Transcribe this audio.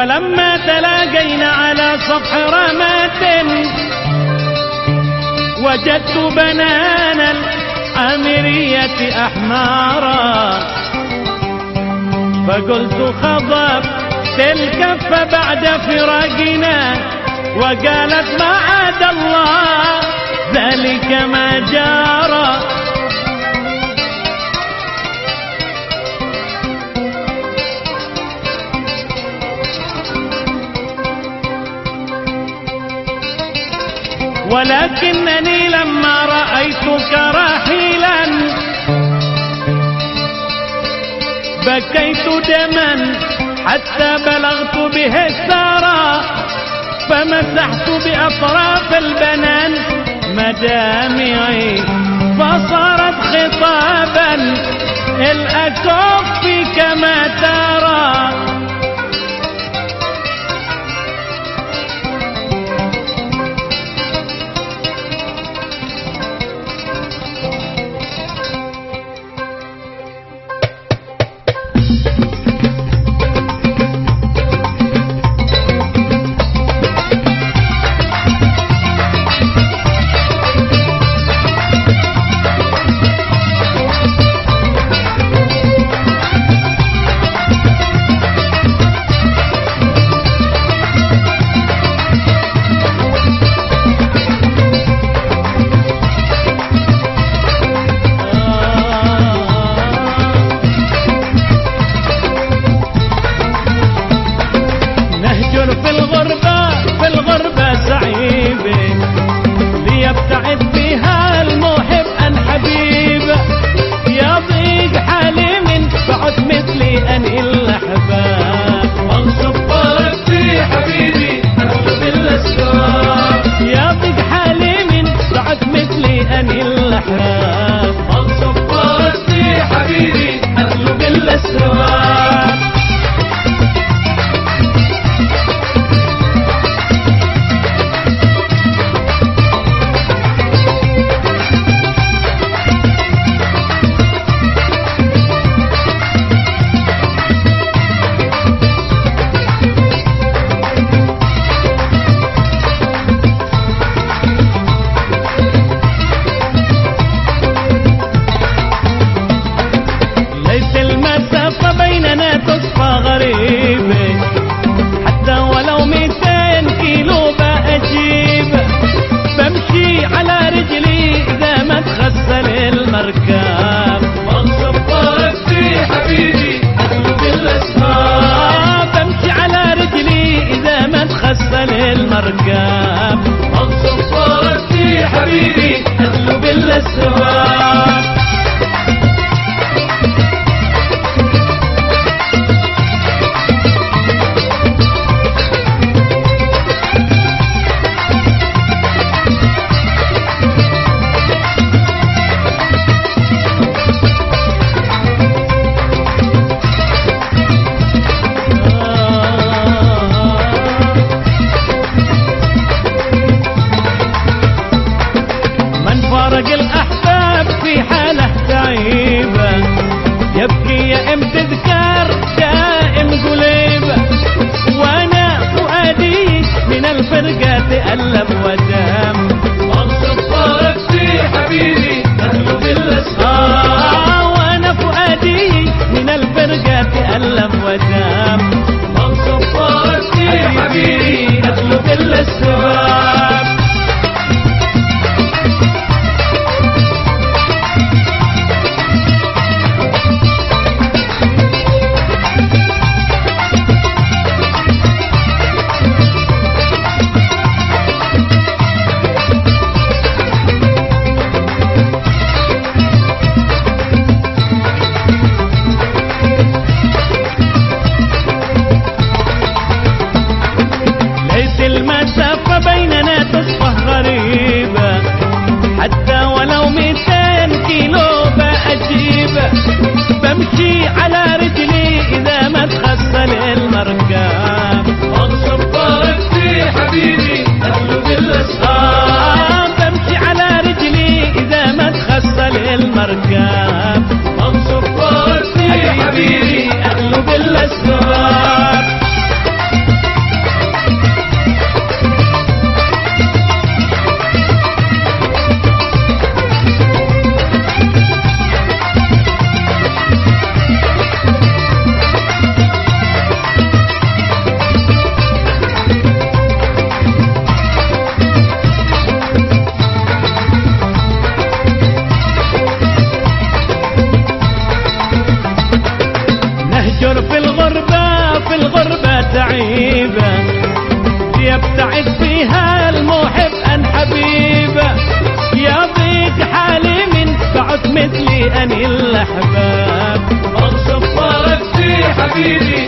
فلما تلاقينا على سطح رمات وجدت بنان الأميرية أحمارا فقلت خضب الكف بعد فراقنا وقالت ما عاد الله ذلك ما جرى ولكنني لما رأيتك رحيلا بكيت دما حتى بلغت به الثرى فمسحت بأطراف البنان مدامعي فصارت خطابا الأكف يا أم تذكر دائم قليب وأنا فؤادي من الفرقة تألم وزاد مثلي أني الأحباب أغصب طارت في حبيبي.